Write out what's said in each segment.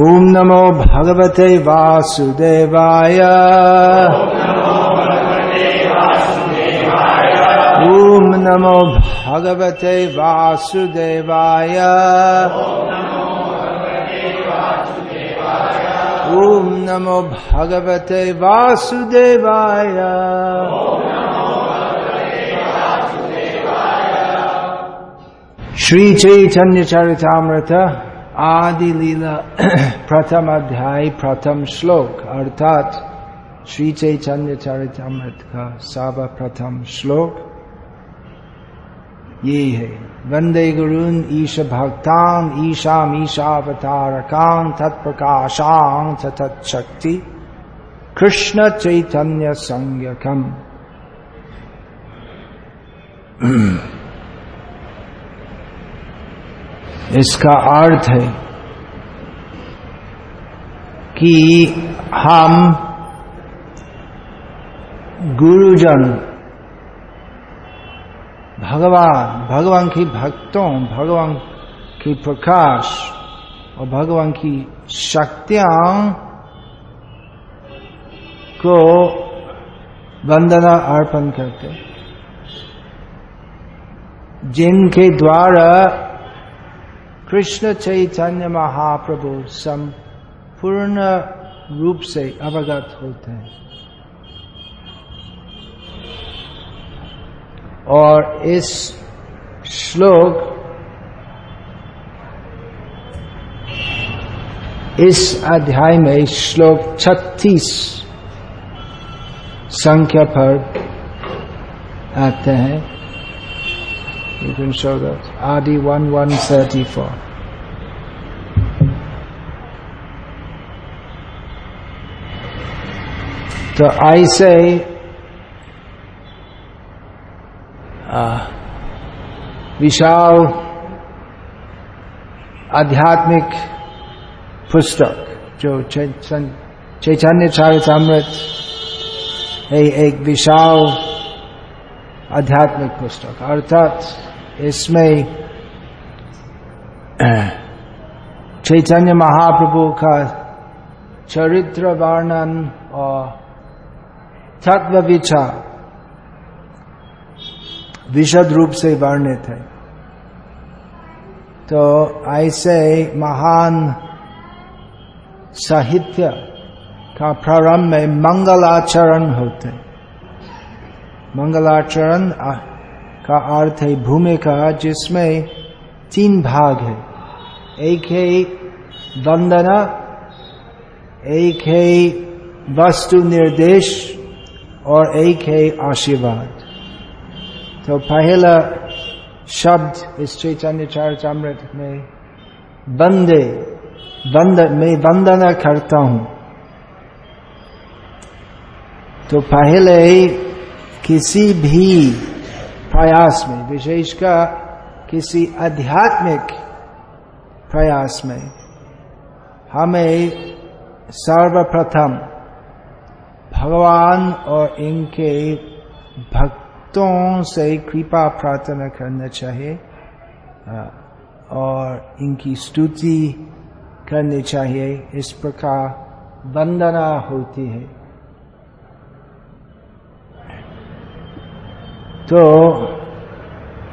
ॐ नमो भगवते वासुदेवाय। ॐ नमो भगवते वासुदेवाय। ॐ नमो भगवते वासुदेवाय। श्री चैतन्य चरितामृत आदि लीला प्रथम अध्याय, प्रथम श्लोक, अर्थात श्री चैतन्य चरितामृत का सर्वप्रथम श्लोक। ये है। वंदे गुरुन ईश भक्तान ईशाम ईशावतारकां तत्प्रकाशां तत्शक्ति। कृष्ण चैतन्य संज्ञकम। इसका अर्थ है कि हम गुरुजन, भगवान भगवान की भक्तों, भगवान की प्रकाश और भगवान की शक्तियाँ को वंदना अर्पण करते जिनके द्वारा कृष्ण चैतन्य महाप्रभु संपूर्ण रूप से अवगत होते हैं और इस श्लोक इस अध्याय में श्लोक छत्तीस संख्या पर आते हैं You can show that. Adi 1134. तो ऐसे विशाल आध्यात्मिक पुस्तक जो चैतन्य चरितमृत है एक विशाल आध्यात्मिक पुस्तक अर्थात इसमें चैतन्य महाप्रभु का चरित्र वर्णन और तत्व विचार विशद रूप से वर्णित है। तो ऐसे महान साहित्य का प्रारंभ में मंगलाचरण होते मंगलाचरण का अर्थ है भूमिका जिसमें तीन भाग है। एक है वंदना एक है वस्तु निर्देश, और एक है आशीर्वाद। तो पहला शब्द इस चैतन्य चरितमृत में, बंदे, बंद, मैं वंदना करता हूँ। तो पहले किसी भी प्रयास में विशेषकर किसी आध्यात्मिक प्रयास में, हमें सर्वप्रथम भगवान और इनके भक्तों से कृपा प्रार्थना करना चाहिए और इनकी स्तुति करनी चाहिए। इस प्रकार वंदना होती है। तो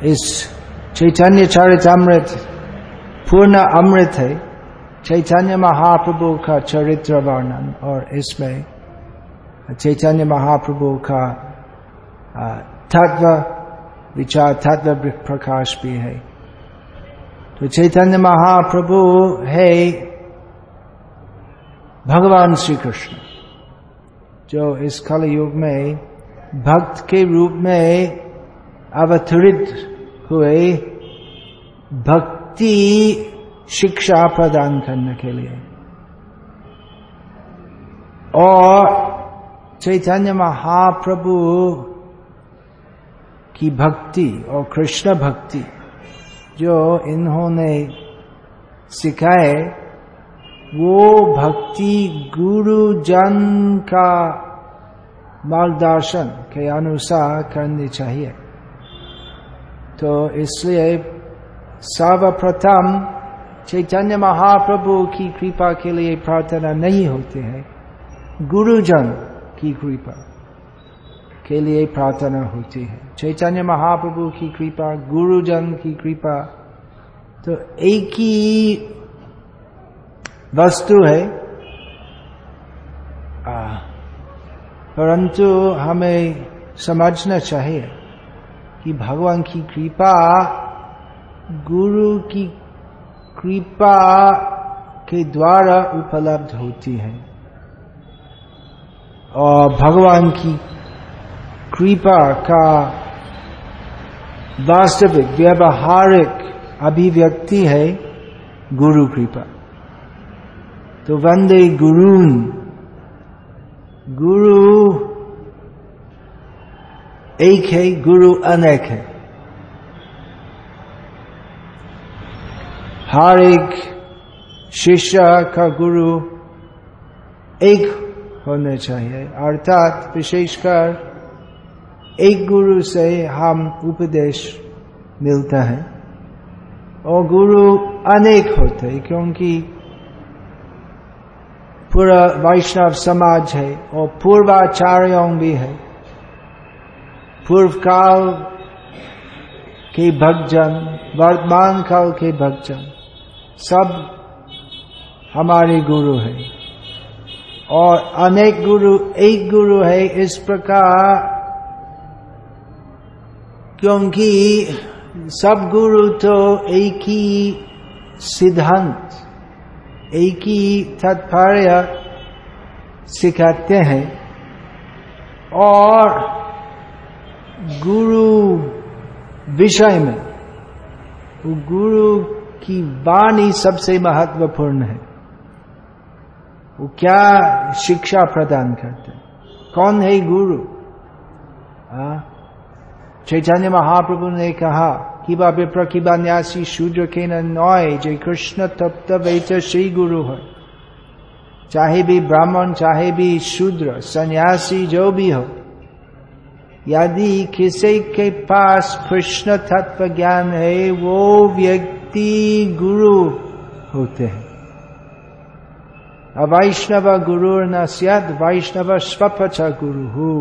इस चैतन्य चरितमृत पूर्ण अमृत है। चैतन्य महाप्रभु का चरित्र वर्णन और इसमें चैतन्य महाप्रभु का तत्व विचार, तत्व प्रकाश भी है। तो चैतन्य महाप्रभु है भगवान श्री कृष्ण, जो इस कल युग में भक्त के रूप में अवतरित हुए भक्ति शिक्षा प्रदान करने के लिए। और चैतन्य महाप्रभु की भक्ति और कृष्ण भक्ति जो इन्होंने सिखाए, वो भक्ति गुरु जन का मार्गदर्शन के अनुसार करनी चाहिए। तो इसलिए सर्वप्रथम चैतन्य महाप्रभु की कृपा के लिए प्रार्थना नहीं होती है। गुरुजन की कृपा के लिए प्रार्थना होती है। चैतन्य महाप्रभु की कृपा, गुरुजन की कृपा तो एक ही वस्तु है। परंतु हमें समझना चाहिए कि भगवान की कृपा, गुरु की कृपा के द्वारा उपलब्ध होती है। और भगवान की कृपा का वास्तविक, व्यवहारिक अभिव्यक्ति है गुरु कृपा। तो वंदे गुरून। गुरु एक है गुरु अनेक है हर एक शिष्य का गुरु एक होना चाहिए अर्थात विशेषकर एक गुरु से हम उपदेश मिलता है और गुरु अनेक होते क्योंकि पूरा वैष्णव समाज है और पूर्वाचार्यों भी है। पूर्व काल के भक्तजन वर्तमान काल के भक्तजन, सब हमारे गुरु है। और अनेक गुरु, एक गुरु है इस प्रकार, क्योंकि सब गुरु तो एक ही सिद्धांत एक ही तात्पर्य सिखाते हैं। और गुरु विषय में वो गुरु की वाणी सबसे महत्वपूर्ण है। वो क्या शिक्षा प्रदान करते हैं? कौन है गुरु? चैतन्य महाप्रभु ने कहा न्यासी शूद्र के नॉय जय कृष्ण तप्त वैत श्री गुरु है चाहे भी ब्राह्मण चाहे भी शूद्र सन्यासी जो भी हो यदि किसी के पास कृष्ण तत्व ज्ञान है वो व्यक्ति गुरु होते हैं अवैष्णव गुरु न सद वैष्णव स्वपच गुरु हो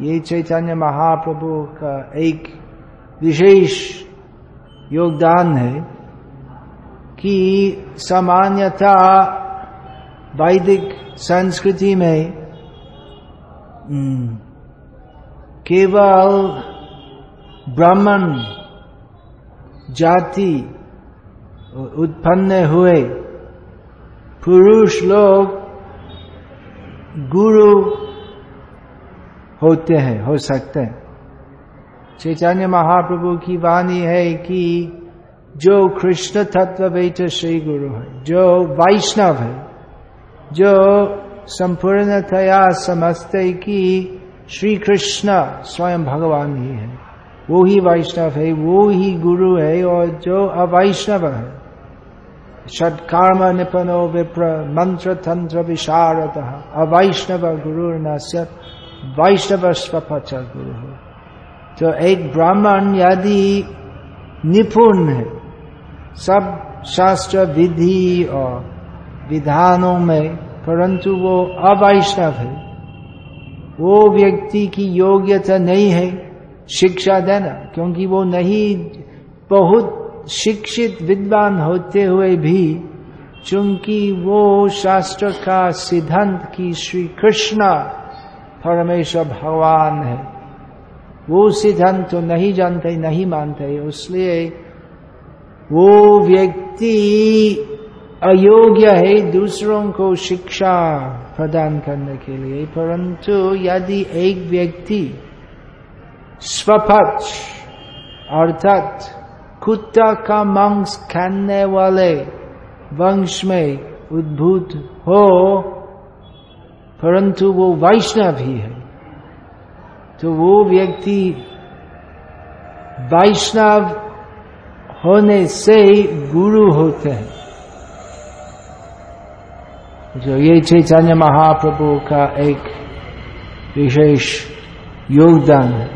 ये चैतन्य महाप्रभु का एक विशेष योगदान है कि सामान्यता वैदिक संस्कृति में केवल ब्राह्मण जाति उत्पन्न हुए, पुरुष लोग गुरु होते हैं, हो सकते हैं। चैतन्य महाप्रभु की वाणी है कि जो कृष्ण तत्व बेट श्री गुरु है, जो वैष्णव है, जो संपूर्णतया समझते कि श्री कृष्ण स्वयं भगवान ही है, वो ही वैष्णव है, वो ही गुरु है और जो अवैष्णव है। षटकर्म निपनो विप्र मंत्र तंत्र विशारद, अवैष्णव गुरु न वैष्णव स्वपच गुरु। तो एक ब्राह्मण यदि निपुण है, सब शास्त्र विधि और विधानों में, परंतु वो अवैष्णव है, वो व्यक्ति की योग्यता नहीं है शिक्षा देना, क्योंकि वो नहीं बहुत शिक्षित, विद्वान होते हुए भी, चूँकि वो शास्त्र का सिद्धांत की श्री कृष्ण परमेश्वर भगवान है। वो सिद्धांत तो नहीं जानते, नहीं मानते। इसलिए वो व्यक्ति अयोग्य है दूसरों को शिक्षा प्रदान करने के लिए। परंतु यदि एक व्यक्ति स्वपक्ष, अर्थात कुत्ता का मांस खाने वाले वंश में उद्भूत हो, परंतु वो वैष्णव ही है। तो वो व्यक्ति वैष्णव होने से गुरु होते हैं। जो ये चैतन्य महाप्रभु का एक विशेष योगदान है।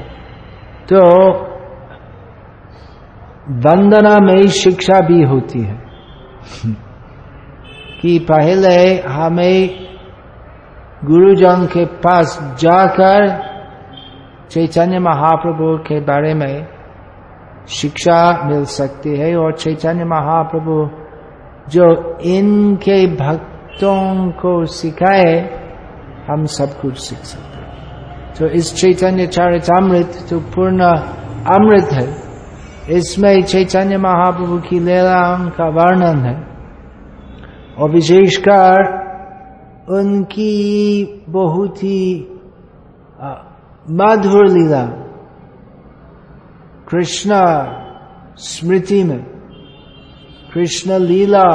तो वंदना में शिक्षा भी होती है। कि पहले हमें गुरुजन के पास जाकर चैतन्य महाप्रभु के बारे में शिक्षा मिल सकती है और चैतन्य महाप्रभु जो इनके भक्तों को सिखाए, हम सब कुछ सीख सकते हैं। तो इस चैतन्य चारितामृत तो पूर्ण अमृत है। इसमें चैतन्य महाप्रभु की लीला का वर्णन है और विशेषकर उनकी बहुत ही मधुर लीला कृष्ण स्मृति में कृष्ण लीला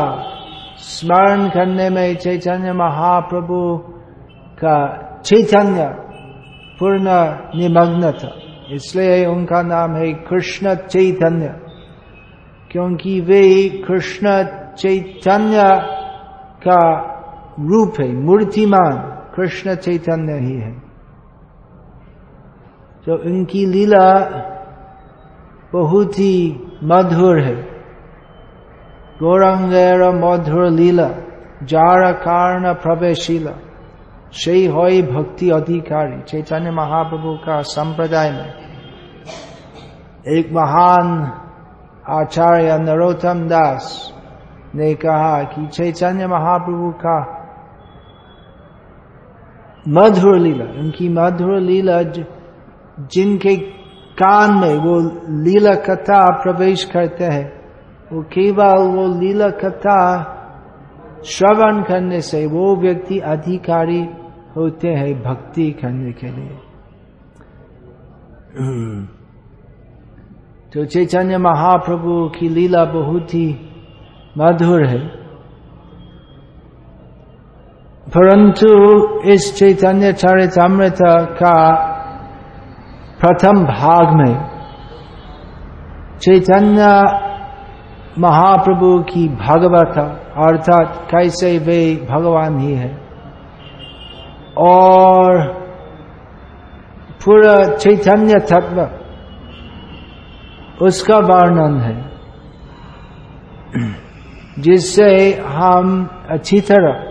स्मरण करने में चैतन्य महाप्रभु का चैतन्य पूर्ण निमग्न था इसलिए उनका नाम है कृष्ण चैतन्य क्योंकि वे कृष्ण चैतन्य का रूप है मूर्तिमान कृष्ण चैतन्य ही है तो उनकी लीला बहुत ही मधुर है। गौरंग मधुर लीला, जार कारण प्रवेशीला से भक्ति अधिकारी, चैतन्य महाप्रभु का संप्रदाय में। एक महान आचार्य नरोत्तम दास ने कहा कि चैतन्य महाप्रभु का मधुर लीला, उनकी मधुर लीला जिनके कान में वो लीला कथा प्रवेश करते हैं, वो केवल वो लीला कथा श्रवण करने से वो व्यक्ति अधिकारी होते हैं भक्ति करने के लिए। तो चैतन्य महाप्रभु की लीला बहुत ही मधुर है। परंतु इस चैतन्य चरितमृत का प्रथम भाग में चैतन्य महाप्रभु की भगवत, अर्थात कैसे वे भगवान ही है। और पूरा चैतन्य तत्व उसका वर्णन है, जिससे हम अच्छी तरह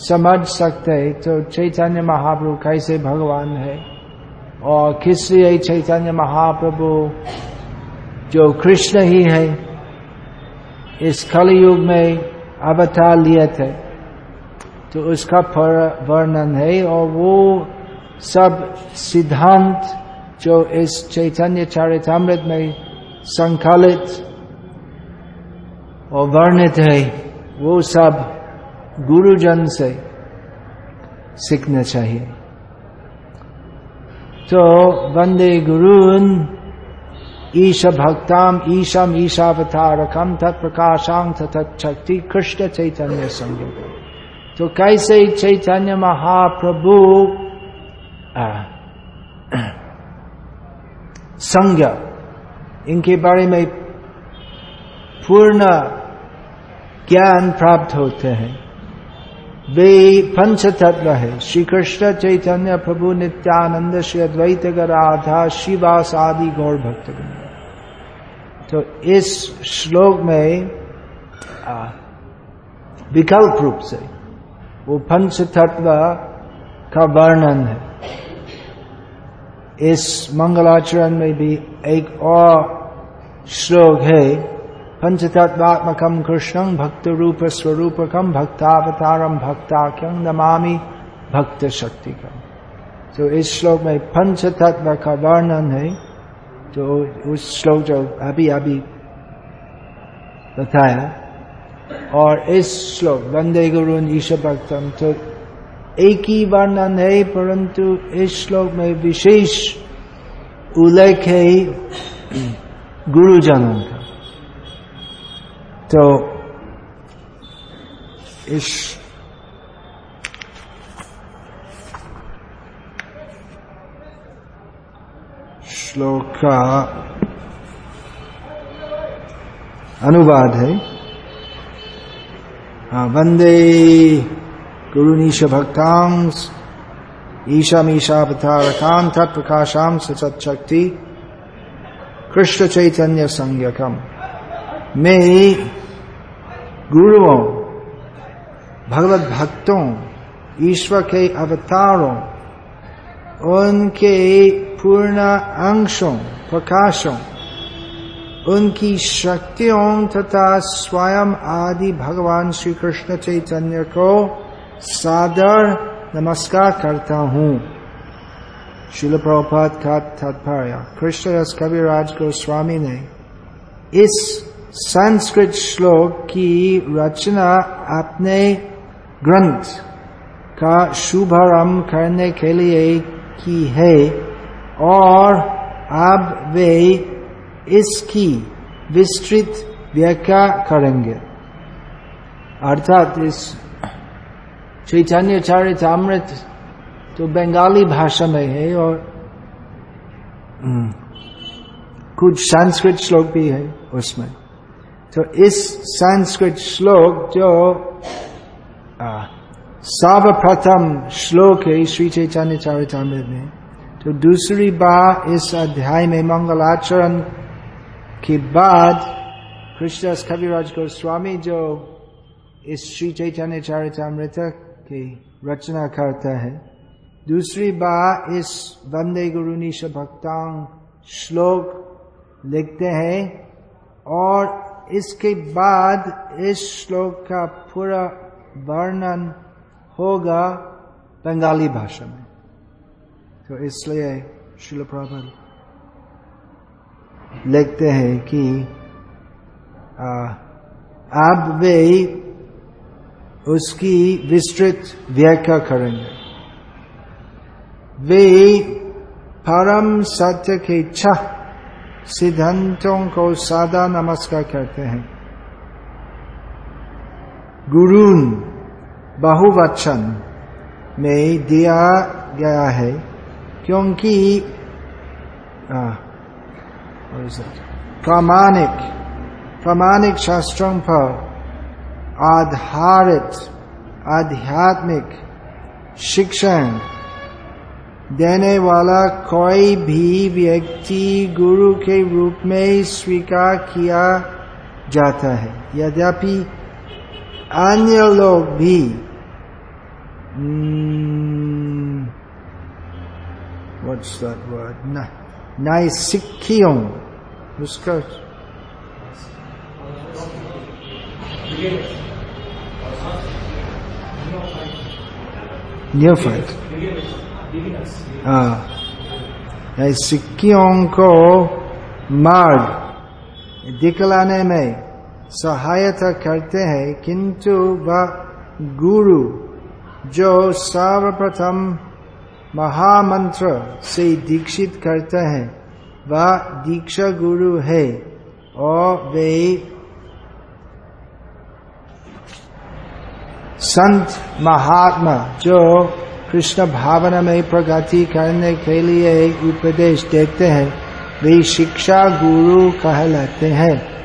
समझ सकते हैं तो चैतन्य महाप्रभु कैसे भगवान है। और किस लिए चैतन्य महाप्रभु? जो कृष्ण ही है, इस कलयुग में अवतार लिए थे। तो उसका वर्णन है और वो सब सिद्धांत जो इस चैतन्य चारितामृत में संकलित और वर्णित है, वो सब गुरुजन से सीखना चाहिए। तो वंदे गुरुन ईश भक्ताम ईशम ईशावतारकम तत्प्रकाशांग तत्शक्ति कृष्ण चैतन्य संग तो कैसे चैतन्य महाप्रभु संज्ञ, इनके बारे में पूर्ण ज्ञान प्राप्त होते हैं। वे पंच तत्व है श्री कृष्ण चैतन्य प्रभु नित्यानंद श्री अद्वैत राधा शिवास आदि गौर भक्त तो इस श्लोक में विकल्प रूप से वो पंच तत्व का वर्णन है। इस मंगलाचरण में भी एक और श्लोक है पंचतत्वात्मकम कृष्णं भक्त रूप स्वरूपकम भक्तावतारम भक्ताख्यम नमामि भक्त शक्तिकम तो इस श्लोक में पंच तत्व का वर्णन है। तो उस श्लोक जो अभी अभी बताया। और इस श्लोक, वंदे गुरु ईश भक्तम तो एक ही वर्णन है, परंतु इस श्लोक में विशेष उल्लेख है गुरुजनों का। तो इस श्लोक का अनुवाद है हाँ वंदे गुरुनीश भक्तांग ईशम ईशावतारकाम तत्प्रकाशाम सचक्षक्ति कृष्ण चैतन्य संज्ञकम मैं गुरुओं, भगवत भक्तों, ईश्वर के अवतारों, उनके पूर्ण अंशों, प्रकाशों, उनकी शक्तियों तथा स्वयं आदि भगवान श्री कृष्ण चैतन्य को सादर नमस्कार करता हूँ। शिल प्रभुपात का तात्पर्य, कृष्णदास कविराज गोस्वामी ने इस संस्कृत श्लोक की रचना अपने ग्रंथ का शुभारंभ करने के लिए की है और अब वे इसकी विस्तृत व्याख्या करेंगे अर्थात इस चैतन्य चरितमृत तो बंगाली भाषा में है और कुछ संस्कृत श्लोक भी है उसमें तो इस संस्कृत श्लोक जो सर्वप्रथम श्लोक है, श्री चैतन्य चरितमृत में तो दूसरी बार इस अध्याय में मंगल आचरण के बाद कृष्णदास कविराज गोस्वामी जो इस श्री चैतन्य चरितमृत की रचना करता है। दूसरी बार इस वंदे गुरु निश भक्तांग श्लोक लिखते हैं और इसके बाद इस श्लोक का पूरा वर्णन होगा बंगाली भाषा में। तो इसलिए शिल लिखते हैं कि अब वे उसकी विस्तृत व्याख्या करेंगे। वे परम सत्य के छह सिद्धांतों को सादा नमस्कार करते हैं। गुरुन बहुवचन में दिया गया है, क्योंकि प्रामाणिक प्रामाणिक शास्त्रों पर आधारित आध्यात्मिक शिक्षण देने वाला कोई भी व्यक्ति गुरु के रूप में स्वीकार किया जाता है यद्यपि अन्य लोग भी what's that word? उसका न्यूफाइट नैसिखियों को मार्ग दिखलाने में सहायता करते हैं, किंतु वह गुरु, जो सर्वप्रथम महामंत्र से दीक्षित करते है, वह दीक्षा गुरु है और वे संत महात्मा, जो कृष्ण भावना में प्रगति करने के लिए उपदेश देते हैं। वे शिक्षा गुरु कहलाते हैं।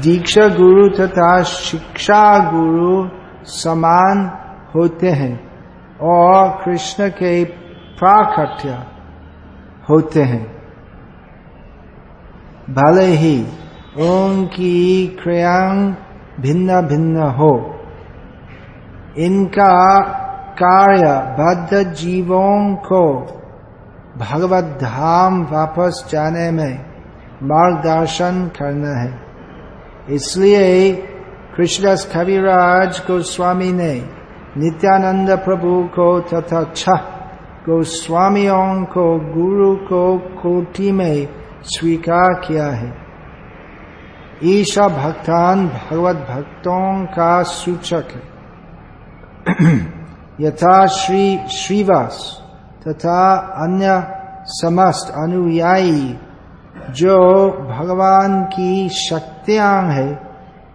दीक्षा गुरु तथा शिक्षा गुरु समान होते हैं और कृष्ण के प्राकट्य होते हैं। भले ही उनकी क्रियाँ भिन्न भिन्न हो, इनका कार्य बद्ध जीवों को भगवत धाम वापस जाने में मार्गदर्शन करना है। इसलिए कृष्णदास कविराज गोस्वामी ने नित्यानंद प्रभु को तथा छह गोस्वामियों को गुरु को कोटि में स्वीकार किया है। ईशा भक्तान भगवत भक्तों का सूचक है। यथा श्री श्रीवास तथा अन्य समस्त अनुयायी, जो भगवान की शक्तियाँ है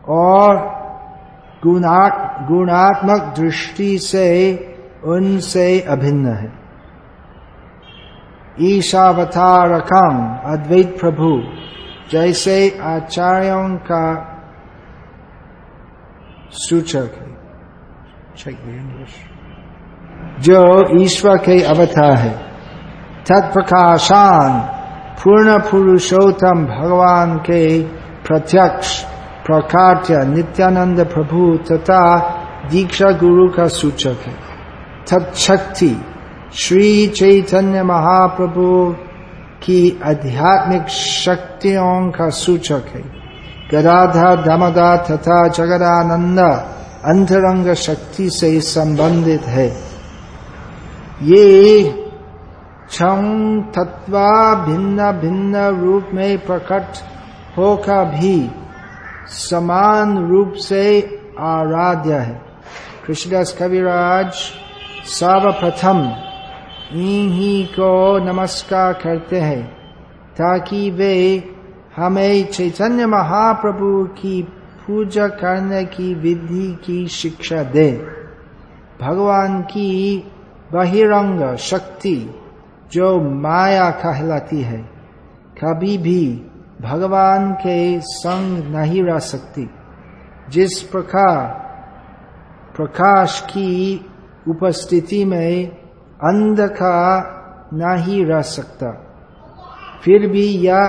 और गुणात्मक दृष्टि से उनसे अभिन्न है। ईशावतारकम, अद्वैत प्रभु, जैसे आचार्यों का सूचक है। जो ईश्वर के अवतार है। तत्प्रकाशान पूर्ण पुरुषोत्तम भगवान के प्रत्यक्ष प्रकाट्य नित्यानंद प्रभु तथा दीक्षा गुरु का सूचक है। तत्शक्ति श्री चैतन्य महाप्रभु की आध्यात्मिक शक्तियों का सूचक है। गदाधा दमदा तथा जगदानंद अंतरंग शक्ति से संबंधित है। ये तत्वा भिन्न भिन्न रूप में प्रकट होकर भी समान रूप से आराध्य है। कृष्णदास कविराज सर्वप्रथम इन्हीं को नमस्कार करते हैं ताकि वे हमें चैतन्य महाप्रभु की पूजा करने की विधि की शिक्षा दे। भगवान की बहिरंग शक्ति जो माया कहलाती है। कभी भी भगवान के संग नहीं रह सकती। जिस प्रकार प्रकाश की उपस्थिति में अंधकार नहीं रह सकता, फिर भी यह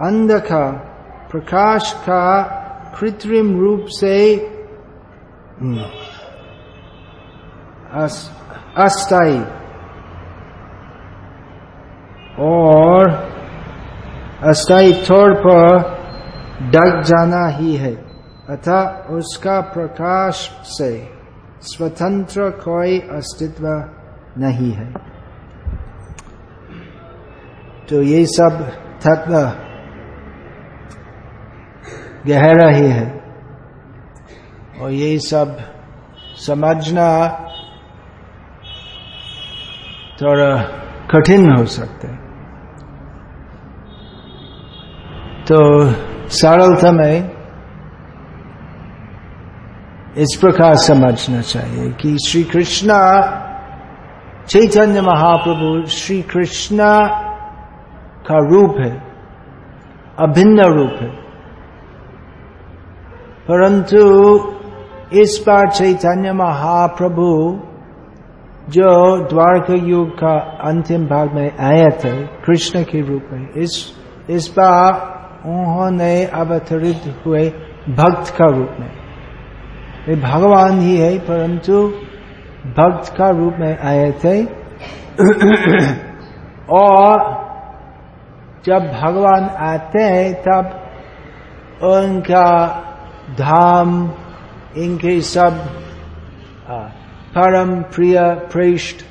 अंधकार प्रकाश का कृत्रिम रूप से अस्थायी। और अस्थायी तौर पर डग जाना ही है अतः उसका प्रकाश से स्वतंत्र कोई अस्तित्व नहीं है। तो ये सब तत्व गहरा ही है। और ये सब समझना थोड़ा कठिन हो सकते तो सरलता में इस प्रकार समझना चाहिए कि श्री कृष्ण, चैतन्य महाप्रभु श्री कृष्ण का रूप है, अभिन्न रूप है। परंतु इस बार चैतन्य महाप्रभु जो द्वारका युग का अंतिम भाग में आया थे, कृष्ण के रूप में, इस इस बार उन्होंने अवतरित हुए भक्त का रूप में। वे भगवान ही है, परंतु भक्त का रूप में आए थे। और जब भगवान आते हैं, तब उनका धाम, इनके सब परम प्रिय पृष्ठ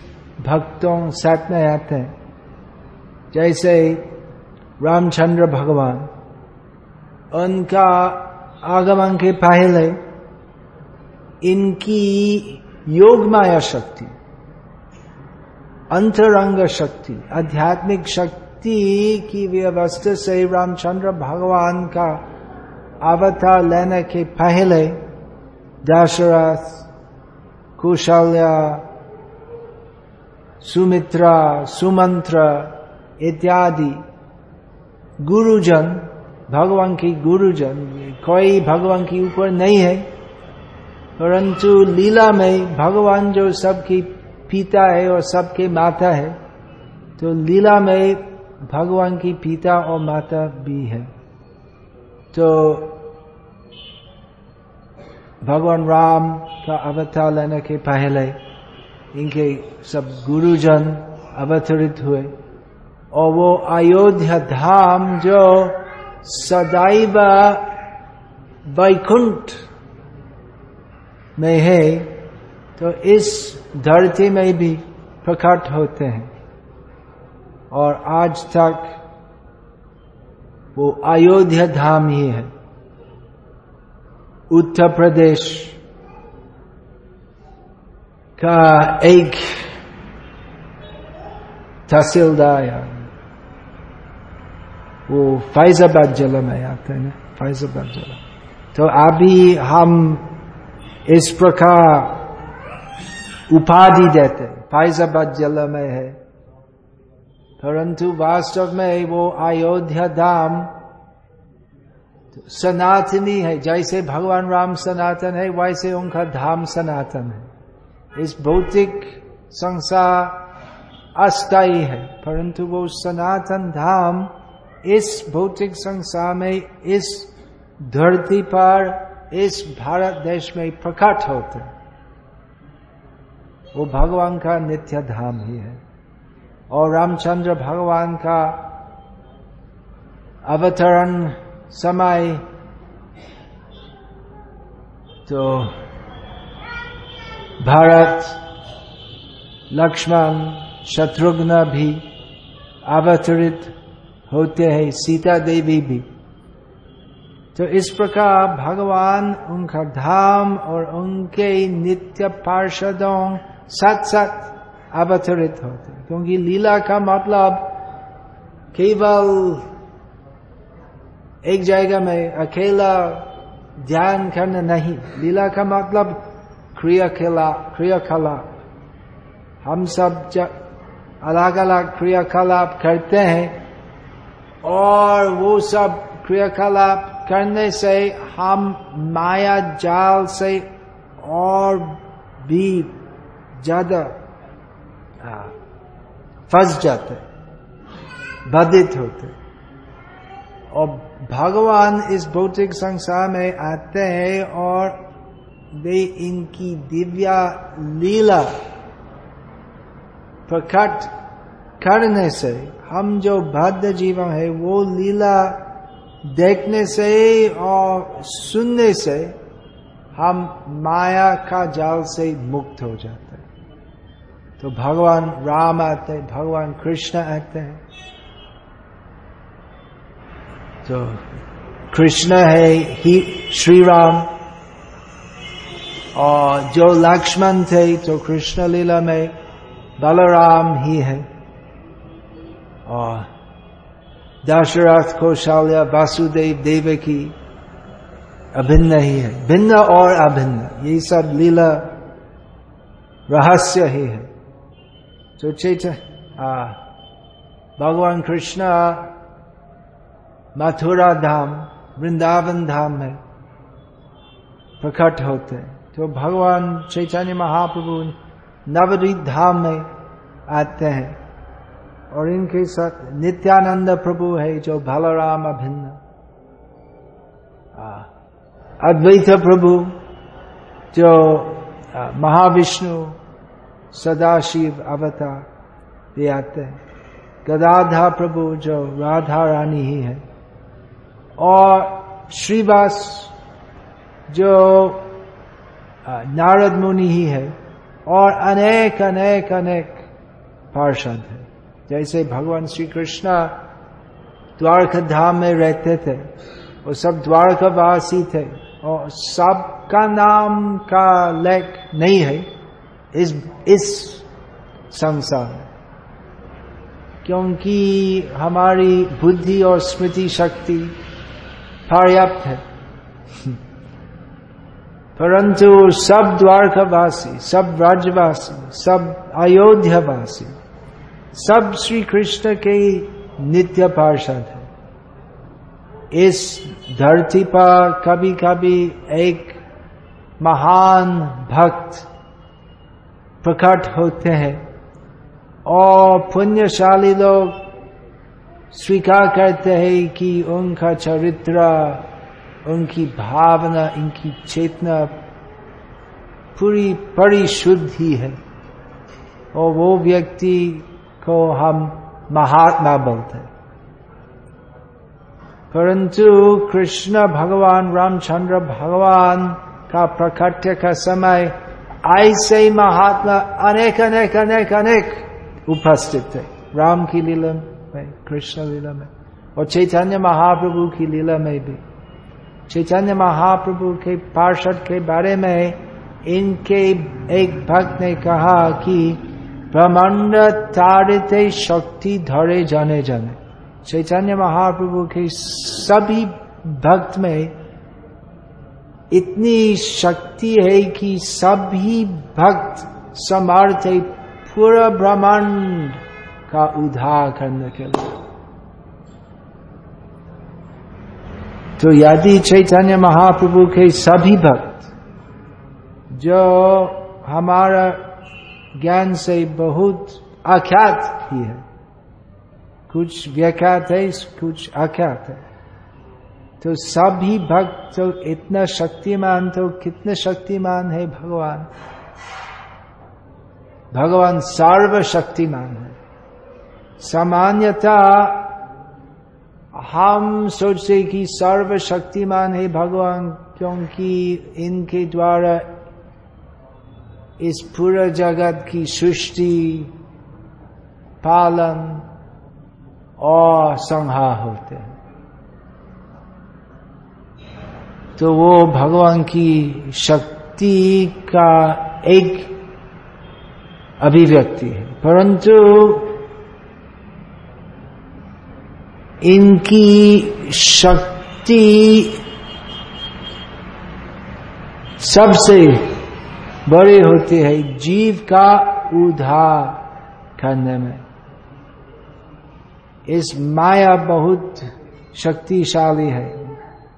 भक्तों साथ में आते हैं जैसे रामचंद्र भगवान उनका आगमन के पहले इनकी योग माया शक्ति अंतरंग शक्ति आध्यात्मिक शक्ति की व्यवस्था से रामचंद्र भगवान का अवतार लेने के पहले दशरथ कुशल्या सुमित्रा सुमंत्र इत्यादि गुरुजन भगवान की गुरुजन कोई भगवान के ऊपर नहीं है परंतु लीला में भगवान जो सबकी पिता है और सबके माता है तो लीला में भगवान की पिता और माता भी है तो भगवान राम का अवतार लेने के पहले इनके सब गुरुजन अवतरित हुए और वो अयोध्या धाम जो सदैव वैकुंठ में है तो इस धरती में भी प्रकट होते हैं। और आज तक वो अयोध्या धाम ही है। उत्तर प्रदेश का एक तहसीलदार वो फैजाबाद जिला में आते हैं फैजाबाद जिला तो अभी हम इस प्रकार उपाधि देते फैजाबाद जिला में है परंतु वास्तव में वो अयोध्या धाम सनातनी है, जैसे भगवान राम सनातन है, वैसे उनका धाम सनातन है। इस भौतिक संसार अस्थायी है, परंतु वो सनातन धाम इस भौतिक संसार में, इस धरती पर, इस भारत देश में प्रकट होते वो भगवान का नित्य धाम ही है। और रामचंद्र भगवान का अवतरण समय तो भारत, लक्ष्मण, शत्रुघ्न भी अवतरित होते हैं, सीता देवी भी। तो इस प्रकार भगवान उनका धाम और उनके नित्य पार्षदों साथ साथ अवतरित होते क्योंकि लीला का मतलब केवल एक जगह में अकेला ध्यान करना नहीं। लीला का मतलब क्रिया खेला, क्रियाकला। हम सब अलग अलग क्रियाकलाप करते हैं और वो सब क्रियाकलाप करने से हम माया जाल से और भी ज़्यादा फंस जाते, बाधित होते। और भगवान इस भौतिक संसार में आते हैं और वे इनकी दिव्या लीला प्रकट करने से, हम जो भद्र जीवन है, वो लीला देखने से और सुनने से हम माया का जाल से मुक्त हो जाते हैं। तो भगवान राम आते हैं, भगवान कृष्ण आते हैं। तो कृष्ण है ही श्री राम और जो लक्ष्मण थे तो कृष्ण लीला में बलराम ही है. और दशरथ कौशल्या वासुदेव देव की अभिन्न ही है. भिन्न और अभिन्न. ये सब लीला रहस्य ही है. तो चेत भगवान कृष्ण मथुरा धाम वृंदावन धाम में प्रकट होते तो भगवान चैतन्य महाप्रभु नवदीप धाम में आते हैं और इनके साथ नित्यानंद प्रभु है, जो बलराम अभिन्न। अद्वैत प्रभु, जो महाविष्णु, सदाशिव अवतार ये आते हैं। गदाधा प्रभु, जो राधा रानी ही है। और श्रीवास जो नारद मुनि ही है और अनेक अनेक अनेक पार्षद है। जैसे भगवान श्री कृष्ण द्वारका धाम में रहते थे, वो सब द्वारकावासी थे और सबका नाम का लेख नहीं है इस इस संसार में। क्योंकि हमारी बुद्धि और स्मृति शक्ति पर्याप्त है। परंतु सब द्वारकावासी, सब राज्यवासी, सब अयोध्यावासी, सब श्री कृष्ण के नित्य पार्षद है। इस धरती पर कभी कभी एक महान भक्त प्रकट होते हैं और पुण्यशाली लोग स्वीकार करते हैं कि उनका चरित्र, उनकी भावना, इनकी चेतना पूरी परिशुद्ध ही है। और वो व्यक्ति को हम महात्मा बोलते परंतु कृष्ण भगवान, रामचंद्र भगवान का प्रकट्य का समय ऐसे ही महात्मा अनेक अनेक अनेक अनेक उपस्थित थे। राम की लीला में, कृष्ण लीला में। और चैतन्य महाप्रभु की लीला में भी। चैतन्य महाप्रभु के पार्षद के बारे में इनके एक भक्त ने कहा कि ब्रह्मांड ताड़ते शक्ति धरे जाने जाने। चैतन्य महाप्रभु के सभी भक्त में इतनी शक्ति है कि सभी भक्त समर्थ पूरा ब्रह्मांड का उद्धार करने के लिए। तो यदि चैतन्य महाप्रभु के सभी भक्त, जो हमारा ज्ञान से बहुत आख्यात ही है, कुछ व्याख्यात है, कुछ आख्यात है तो सभी भक्त तो इतना शक्तिमान तो कितने शक्तिमान है भगवान? भगवान सर्वशक्तिमान है। सामान्यता, हम सोचते कि सर्वशक्तिमान है भगवान, क्योंकि इनके द्वारा इस पूरा जगत की सृष्टि, पालन और संहार होते हैं। तो वो भगवान की शक्ति का एक अभिव्यक्ति है। परंतु इनकी शक्ति सबसे बड़ी होती है, जीव का उद्धार करने में। इस माया बहुत शक्तिशाली है।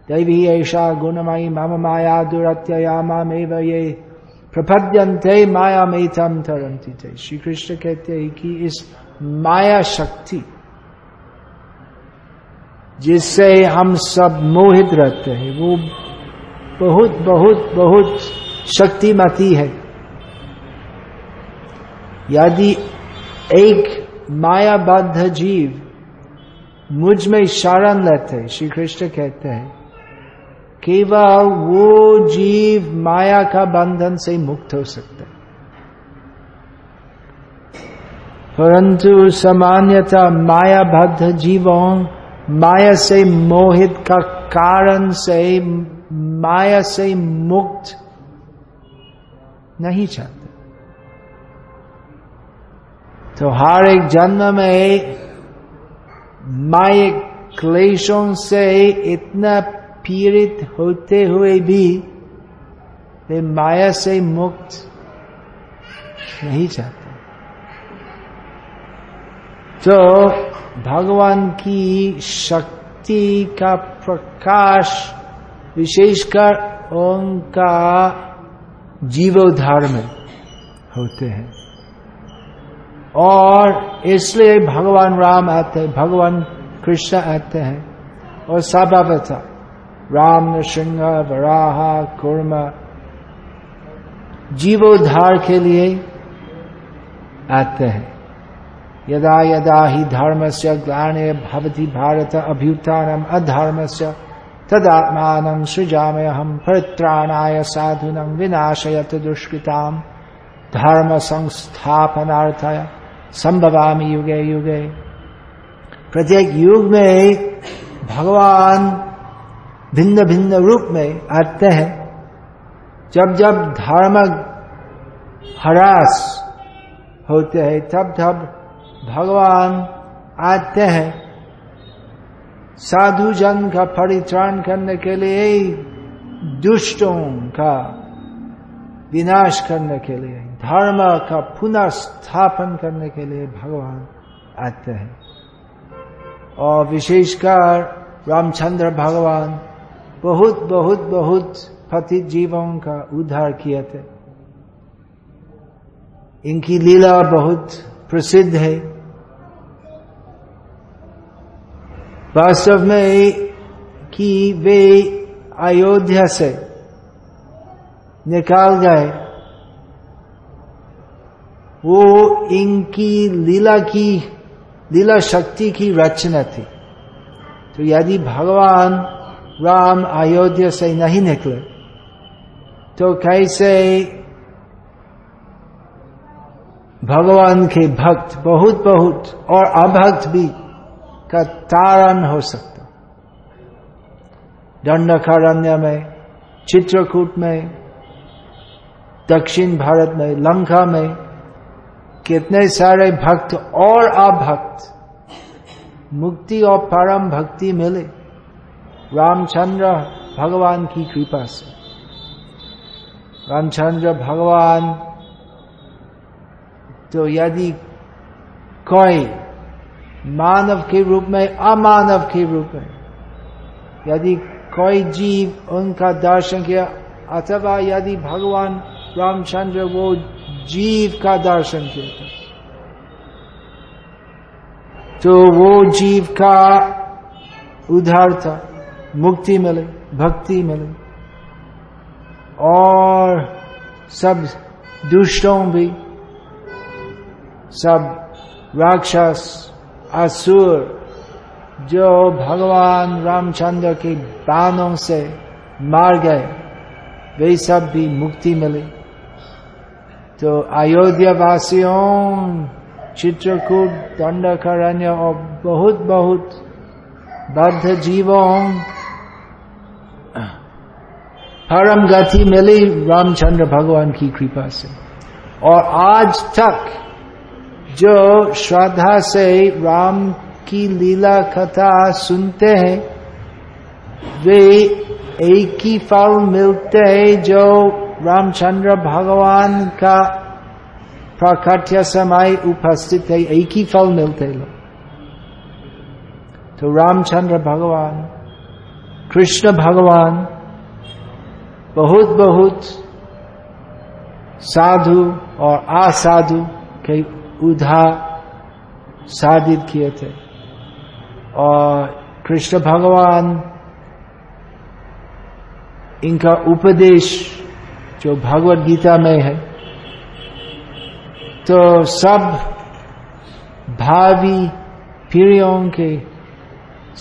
दैवी ऐसा गुणमयी, मम माया दुरत्यया, मामेव ये प्रपद्यंते माया में थम तरंती थे श्री कृष्ण कहते हैं कि इस माया शक्ति जिससे हम सब मोहित रहते हैं। वो बहुत बहुत बहुत शक्तिमती है। यदि एक मायाबद्ध जीव मुझमें शरण लेते श्री कृष्ण कहते हैं, केवल वो जीव माया का बंधन से मुक्त हो सकता है। परंतु सामान्यता मायाबद्ध जीवों माया से मोहित का कारण से माया से मुक्त नहीं चाहते। तो हर एक जन्म में माया क्लेशों से इतना पीड़ित होते हुए भी वे माया से मुक्त नहीं चाहते। तो भगवान की शक्ति का प्रकाश विशेषकर उनका जीवोद्धार में होते हैं। और इसलिए भगवान राम आते हैं, भगवान कृष्ण आते हैं। और स्वभावता राम नृसिंह वराह, कुर्म, जीवोद्धार के लिए आते हैं। यदा यदा ही धर्म से ग्लाने भवती भारत अभ्युत्थानम अधर्म से तदात्मान सृजामय हम परित्राणाय साधुनं विनाशयत धर्म संस्थापनार्थाय संभवामी युगे युगे। प्रत्येक युग में भगवान भिन्न भिन्न रूप में आते हैं। जब जब धर्म हरास होते हैं, तब तब भगवान आते हैं। साधु जन का परित्राण करने के लिए, दुष्टों का विनाश करने के लिए, धर्म का पुनर्स्थापन करने के लिए भगवान आते हैं। और विशेषकर रामचंद्र भगवान बहुत बहुत बहुत पतित जीवों का उद्धार किए थे। इनकी लीला बहुत प्रसिद्ध है। वास्तव में कि वे अयोध्या से निकाल गए वो इनकी लीला की, लीला शक्ति की रचना थी। तो यदि भगवान राम अयोध्या से नहीं निकले तो कैसे भगवान के भक्त बहुत बहुत और अभक्त भी का तारण हो सकता। दंडकारण्य में, चित्रकूट में, दक्षिण भारत में, लंका में कितने सारे भक्त और अभक्त, मुक्ति और परम भक्ति मिले। रामचंद्र भगवान की कृपा से। रामचंद्र भगवान तो यदि कोई मानव के रूप में, अमानव के रूप में। यदि कोई जीव उनका दर्शन किया, अथवा यदि भगवान रामचंद्र वो जीव का दर्शन किया। था तो वो जीव का उद्धार था, मुक्ति मिले, भक्ति मिले। और सब दुष्टों भी, सब राक्षस असुर जो भगवान रामचंद्र के बाणों से मार गए, वे सब भी मुक्ति मिली। तो अयोध्या वासियों चित्रकूट, दंडकारण्य और बहुत बहुत बद्ध जीवों, परम गति मिली रामचंद्र भगवान की कृपा से। और आज तक जो श्रद्धा से राम की लीला कथा सुनते हैं, वे एक ही फल मिलते हैं जो रामचंद्र भगवान का प्रकट्य समय उपस्थित है, एक ही फल मिलते लोग। तो रामचंद्र भगवान, कृष्ण भगवान बहुत बहुत साधु और असाधु के उधार साधित किए थे। और कृष्ण भगवान, इनका उपदेश जो भगवत गीता में है तो सब भावी पीढ़ियों के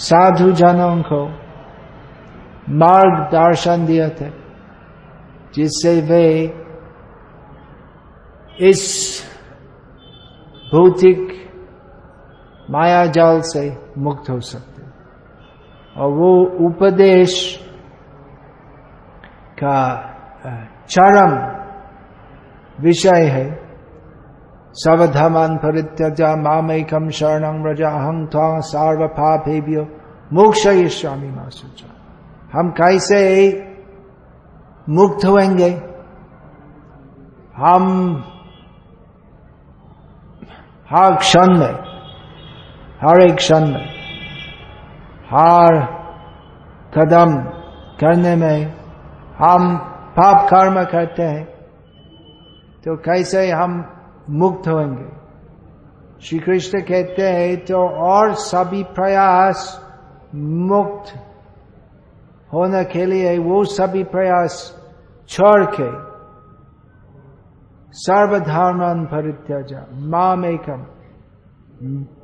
साधु जनों को मार्गदर्शन दिया थे, जिससे वे इस भौतिक माया जाल से मुक्त हो सकते और वो उपदेश का चरम विषय है। सवधमान परित्यजा मामेकम शरणं व्रजा अहम था सार्वपापेभ्यो मोक्ष स्वामी मासुचा। हम कैसे मुक्त होंगे हम हर क्षण में, हर एक क्षण में, हर कदम करने में हम पाप कर्म करते हैं तो कैसे हम मुक्त होंगे? श्री कृष्ण कहते हैं तो और सभी प्रयास मुक्त होने के लिए वो सभी प्रयास छोड़ के सर्वधर्मन परित्यजा माम एकम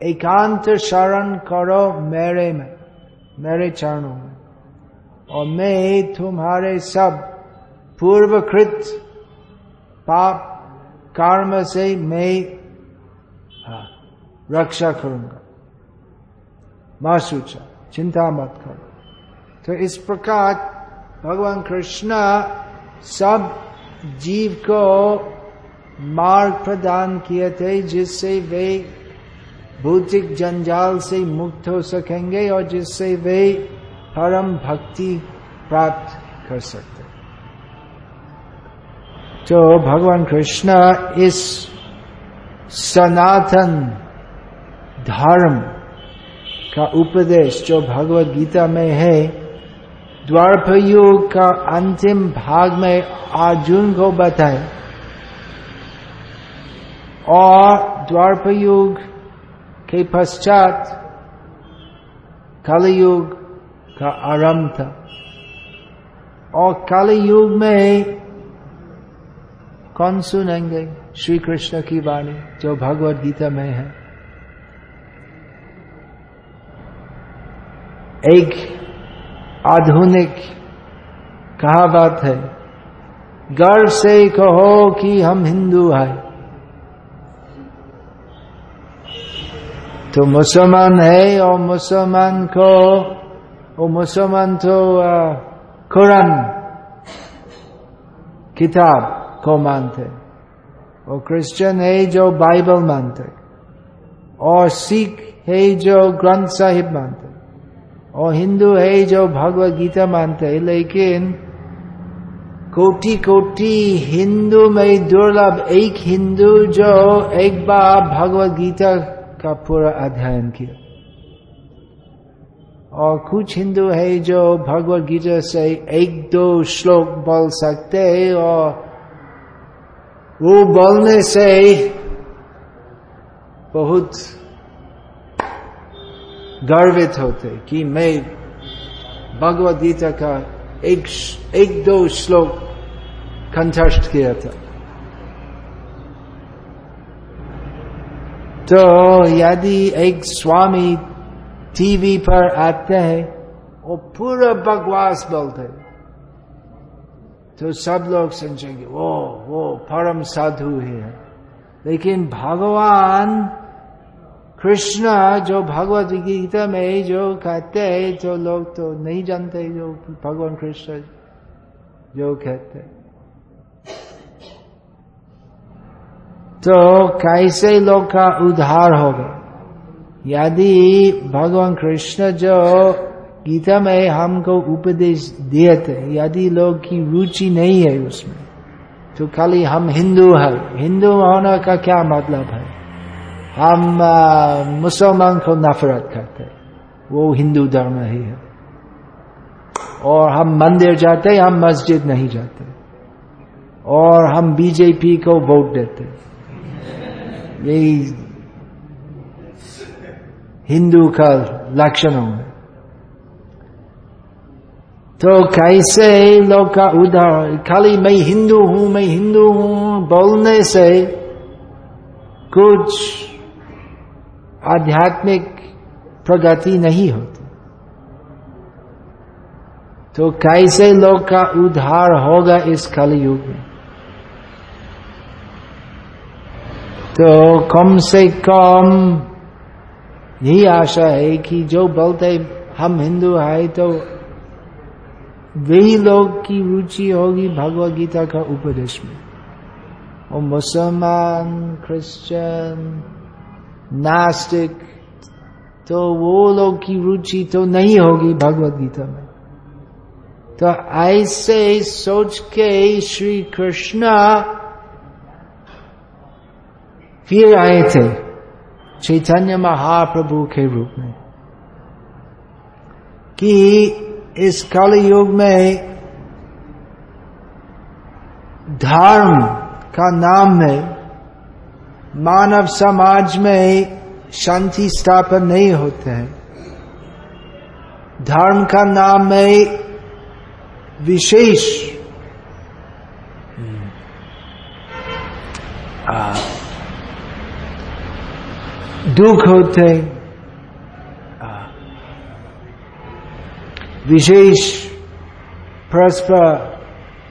एकांत शरण करो मेरे में मेरे चरणों में और मैं तुम्हारे सब पूर्वकृत पाप कर्म से मैं रक्षा करूँगा माँ सूचा चिंता मत करो तो इस प्रकार भगवान कृष्ण सब जीव को मार्ग प्रदान किए थे जिससे वे भौतिक जंजाल से मुक्त हो सकेंगे और जिससे वे परम भक्ति प्राप्त कर सकते तो भगवान कृष्ण इस सनातन धर्म का उपदेश जो भगवत गीता में है द्वारप युग का अंतिम भाग में अर्जुन को बताए। और द्वारप युग के पश्चात कलयुग का आरंभ था। और कलयुग में कौन सुनेंगे? श्री कृष्ण की वाणी, जो भगवत गीता में है। एक आधुनिक कहावत है, गर्व से कहो कि हम हिंदू हैं। तो मुसलमान है और मुसलमान को वो मुसलमान तो कुरान किताब को मानते। और क्रिश्चियन है जो बाइबल मानते। और सिख है जो ग्रंथ साहिब मानते। और हिंदू है जो भगवत गीता मानते। हैं लेकिन कोटि कोटि हिंदू में दुर्लभ एक हिंदू जो एक बार भगवत गीता का पूरा अध्ययन किया। और कुछ हिंदू है जो भगवत गीता से एक दो श्लोक बोल सकते हैं और वो बोलने से बहुत गर्वित होते कि मैं भगवत गीता का एक एक दो श्लोक कंठस्थ किया था। तो यदि एक स्वामी टीवी पर आते हैं और पूरा बकवास बोलते तो सब लोग समझेंगे, वो वो परम साधु ही है। लेकिन भगवान कृष्ण जो भगवत गीता में जो कहते हैं, जो लोग तो नहीं जानते, जो भगवान कृष्ण जो कहते तो कैसे लोग का उद्धार होगा यदि भगवान कृष्ण जो गीता में हमको उपदेश दिए थे, यदि लोग की रुचि नहीं है उसमें तो खाली हम हिंदू है। हिंदू होने का क्या मतलब है? हम मुसलमान को नफरत करते वो हिंदू धर्म ही है। और हम मंदिर जाते हम मस्जिद नहीं जाते। और हम बीजेपी को वोट देते यही हिंदू का लक्षण में तो कैसे लोग का उदाहरण खाली मैं हिंदू हूँ, मैं हिंदू हूँ, बोलने से कुछ आध्यात्मिक प्रगति नहीं होती। तो कैसे लोग का उद्धार होगा इस कलयुग में? तो कम से कम यही आशा है कि जो बोलते हम हिंदू है तो वही लोग की रुचि होगी भगवत गीता का उपदेश में। और मुसलमान, क्रिश्चियन, नास्तिक तो वो लोग की रुचि तो नहीं होगी भगवत गीता में। तो ऐसे सोच के श्री कृष्ण फिर आए थे चैतन्य महाप्रभु के रूप में कि इस कल युग में धर्म का नाम है मानव समाज में शांति स्थापन नहीं होते हैं धर्म का नाम में विशेष दुख होते विशेष परस्पर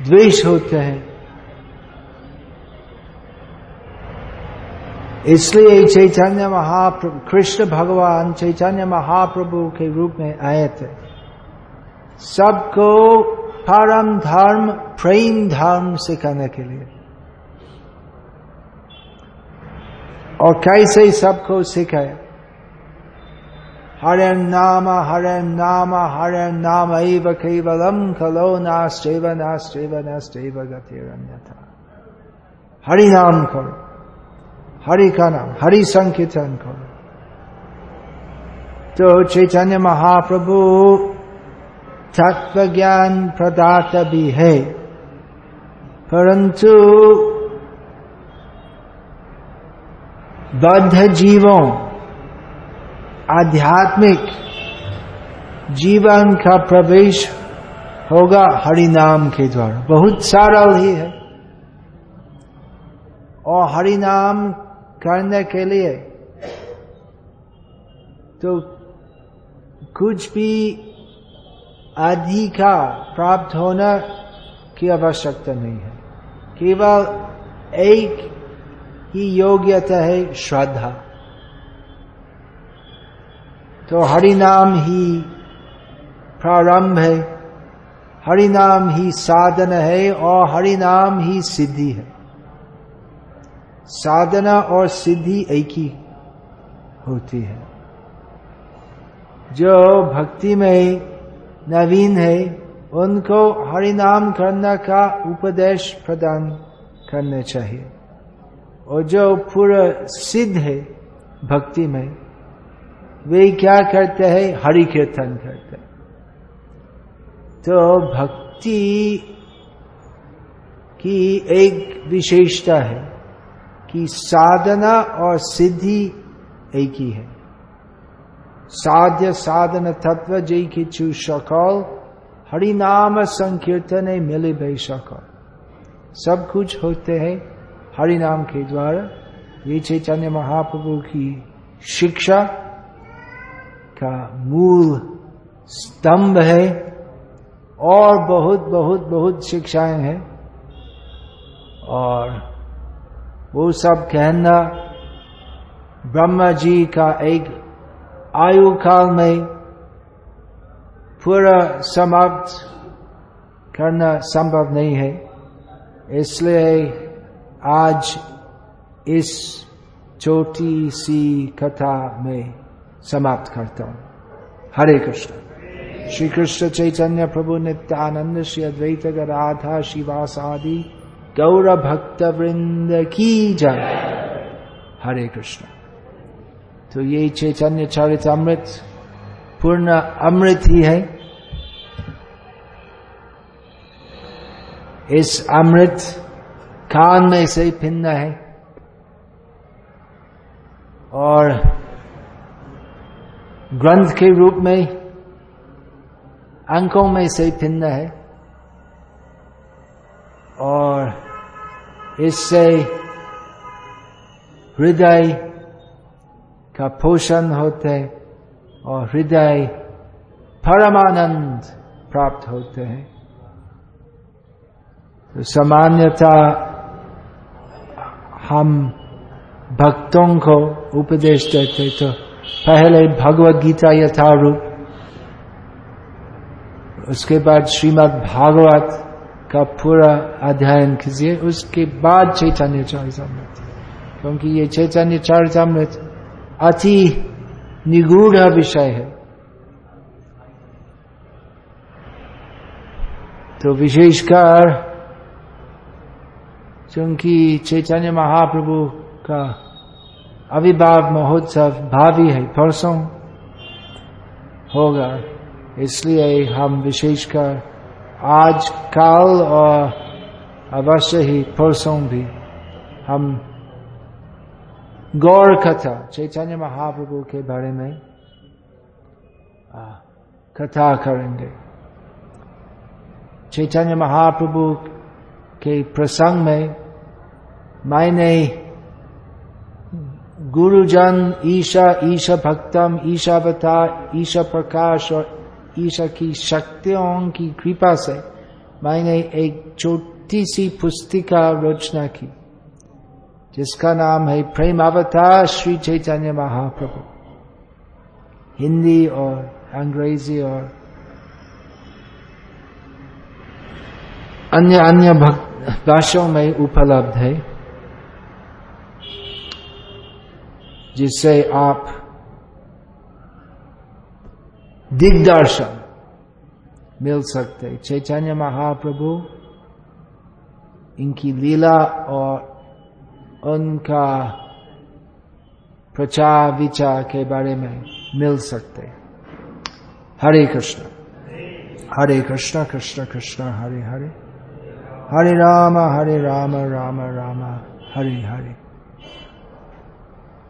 द्वेष होते हैं। इसलिए चैतन्य महाप्रभु, कृष्ण भगवान चैतन्य महाप्रभु के रूप में आए थे सबको परम धर्म, प्रेम धर्म सिखाने के लिए। और कैसे सबको सिखाया। हरे नाम हरे नाम हरे नाम एव केवलम खलो नास्टेव नास्टेव नास्टेव गतिरन्यथा। हरि नाम करो हरि का नाम हरि संकीर्तन करो तो चैतन्य महाप्रभु तत्व ज्ञान प्रदाता भी है। परंतु बद्ध जीवों, आध्यात्मिक जीवन का प्रवेश होगा हरि नाम के द्वारा। बहुत सरल ही है। और हरि नाम करने के लिए तो कुछ भी अधिकार प्राप्त होना की आवश्यकता नहीं है। केवल एक ही योग्यता है श्रद्धा। तो हरि नाम ही प्रारंभ है हरि नाम ही साधन है और हरि नाम ही सिद्धि है। साधना और सिद्धि एक ही होती है। जो भक्ति में नवीन है, उनको हरि नाम करने का उपदेश प्रदान करना चाहिए। और जो पूरा सिद्ध है भक्ति में, वे क्या करते हैं? हरि कीर्तन करते हैं। तो भक्ति की एक विशेषता है कि साधना और सिद्धि एक ही है। साध्य साधन तत्व जय किचु सकल, हरि नाम संकीर्तन मिले बेशक सब कुछ होते हैं हरि नाम के द्वारा ये चैतन्य महाप्रभु की शिक्षा का मूल स्तंभ है और बहुत बहुत बहुत शिक्षाएँ हैं। और वो सब कहना ब्रह्मा जी का एक आयु काल में पूरा समाप्त करना संभव नहीं है। इसलिए आज इस छोटी सी कथा में समाप्त करता हूँ। हरे कृष्ण। श्री कृष्ण चैतन्य प्रभु नित्यानंद, श्री अद्वैत राधा शिवास आदि, गौर भक्त वृंद की जय। हरे कृष्ण। तो ये चैतन्य चरित अमृत, पूर्ण अमृत ही है। इस अमृत कान में से भिन्न है। और ग्रंथ के रूप में, अंकों में से भिन्न है। और इससे हृदय का पोषण होते और हृदय परमानंद प्राप्त होते हैं। तो सामान्यता हम भक्तों को उपदेश देते तो पहले भगवत गीता यथारूप, उसके बाद श्रीमद् भागवत का पूरा अध्ययन कीजिए, उसके बाद चैतन्य चरितमृत। क्योंकि ये चैतन्य चरितमृत अति निगूढ़ विषय है। तो विशेषकर क्योंकि चैतन्य महाप्रभु का अविभाव महोत्सव भावी है, परसों होगा। इसलिए हम विशेषकर आज, काल और अवश्य ही परसों भी हम गौर कथा, चैतन्य महाप्रभु के बारे में कथा करेंगे। चैतन्य महाप्रभु के प्रसंग में मैंने गुरुजन ईशा ईशा भक्तम ईशावता ईशा प्रकाश और ईशा की शक्तियों की कृपा से मैंने एक छोटी सी पुस्तिका रचना की, जिसका नाम है प्रेम अवतार श्री चैतन्य महाप्रभु। हिंदी और अंग्रेज़ी और अन्य अन्य भाषाओं में उपलब्ध है। जिससे आप दिग्दर्शन मिल सकते चैतन्य महाप्रभु इनकी लीला और उनका प्रचार विचार के बारे में मिल सकते हरे कृष्ण हरे कृष्ण कृष्ण कृष्ण हरे हरे हरे राम हरे राम राम राम हरे हरे